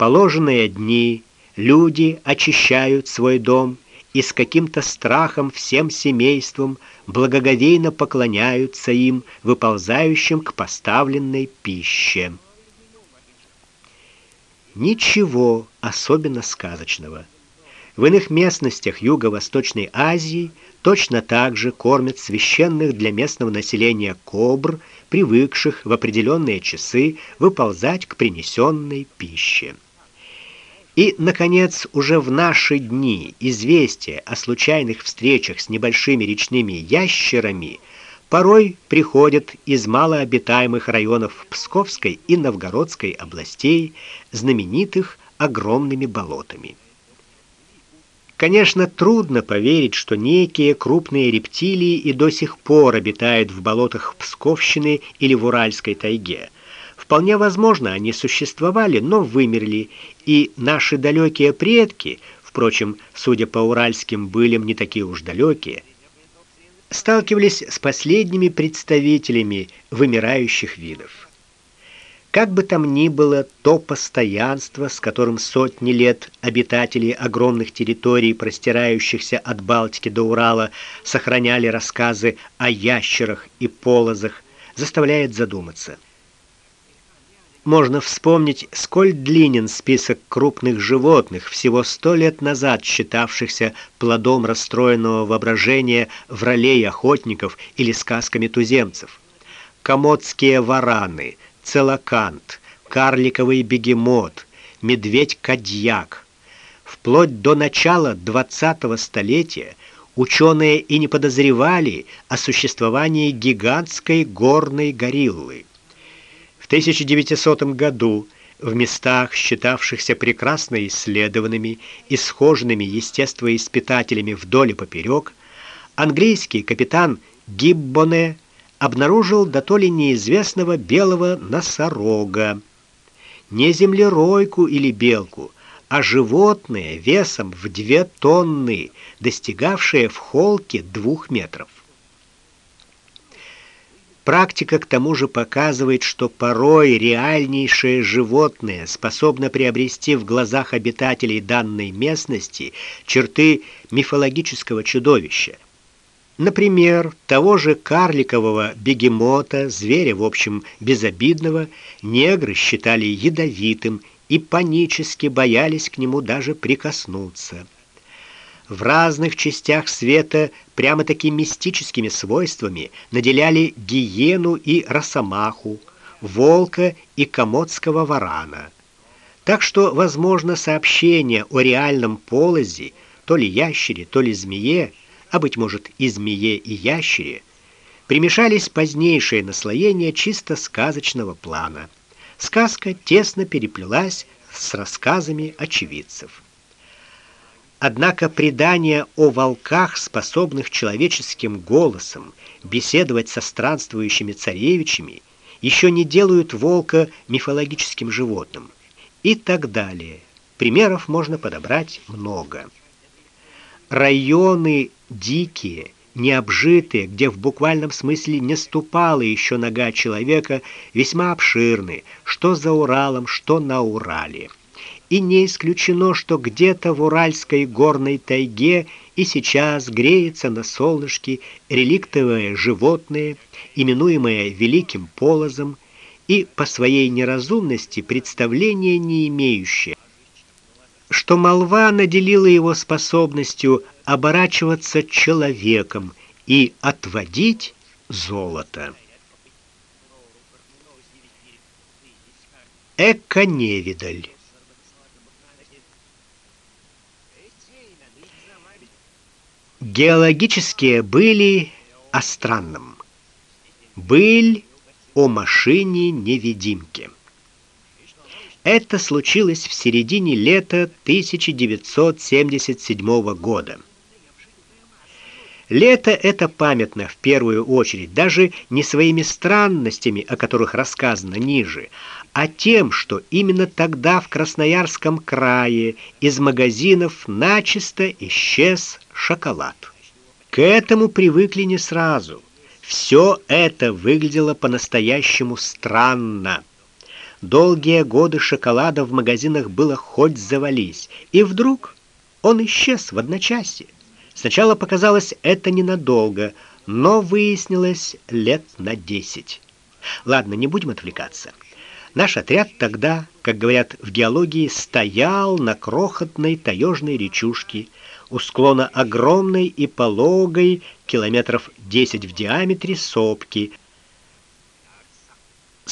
положенные дни люди очищают свой дом и с каким-то страхом всем семейством благоговейно поклоняются им, выползающим к поставленной пище. Ничего особенно сказочного. В иных местностях Юго-Восточной Азии точно так же кормят священных для местного населения кобр, привыкших в определенные часы выползать к принесенной пище. И наконец, уже в наши дни известия о случайных встречах с небольшими речными ящерами порой приходят из малообитаемых районов Псковской и Новгородской областей, знаменитых огромными болотами. Конечно, трудно поверить, что некие крупные рептилии и до сих пор обитают в болотах Псковщины или в Уральской тайге. Вполне возможно, они существовали, но вымерли, и наши далекие предки, впрочем, судя по уральским былям, не такие уж далекие, сталкивались с последними представителями вымирающих видов. Как бы там ни было, то постоянство, с которым сотни лет обитатели огромных территорий, простирающихся от Балтики до Урала, сохраняли рассказы о ящерах и полозах, заставляет задуматься. Можно вспомнить, сколь длинен список крупных животных, всего сто лет назад считавшихся плодом расстроенного воображения в ролей охотников или сказками туземцев. Комодские вараны, целокант, карликовый бегемот, медведь-кадьяк. Вплоть до начала 20-го столетия ученые и не подозревали о существовании гигантской горной гориллы. 1900 году в местах, считавшихся прекрасно исследованными и схоженными естествоиспытателями вдоль и поперек, английский капитан Гиббоне обнаружил до то ли неизвестного белого носорога. Не землеройку или белку, а животное весом в две тонны, достигавшее в холке двух метров. Практика к тому же показывает, что порой реальнейшее животное способно приобрести в глазах обитателей данной местности черты мифологического чудовища. Например, того же карликового бегемота, зверя, в общем, безобидного, негры считали ядовитым и панически боялись к нему даже прикоснуться в разных частях света прямо-таки мистическими свойствами наделяли гиену и росомаху, волка и комодского варана. Так что, возможно, сообщение о реальном полозе, то ли ящере, то ли змее, а быть может, и змее, и ящере, примешались позднейшие наслоения чисто сказочного плана. Сказка тесно переплелась с рассказами очевидцев. Однако предания о волках, способных человеческим голосом беседовать со странствующими царевичами, еще не делают волка мифологическим животным. И так далее. Примеров можно подобрать много. Районы дикие, необжитые, где в буквальном смысле не ступала еще нога человека, весьма обширны, что за Уралом, что на Урале и не исключено, что где-то в Уральской горной тайге и сейчас греется на солнышке реликтовое животное, именуемое великим полозом и по своей неразумности представления не имеющее, что молва наделила его способностью оборачиваться человеком и отводить золото. Эко-невидаль Геологические были о странном. Быль о машине-невидимке. Это случилось в середине лета 1977 года. Лето это памятно в первую очередь даже не своими странностями, о которых рассказано ниже, а тем, что именно тогда в Красноярском крае из магазинов начисто исчез шоколад. К этому привыкли не сразу. Все это выглядело по-настоящему странно. Долгие годы шоколада в магазинах было хоть завались. И вдруг он исчез в одночасье. Сначала показалось это ненадолго, но выяснилось лет на десять. Ладно, не будем отвлекаться. Наш отряд тогда, как говорят в геологии, стоял на крохотной таежной речушке у склона огромной и пологой, километров 10 в диаметре сопки –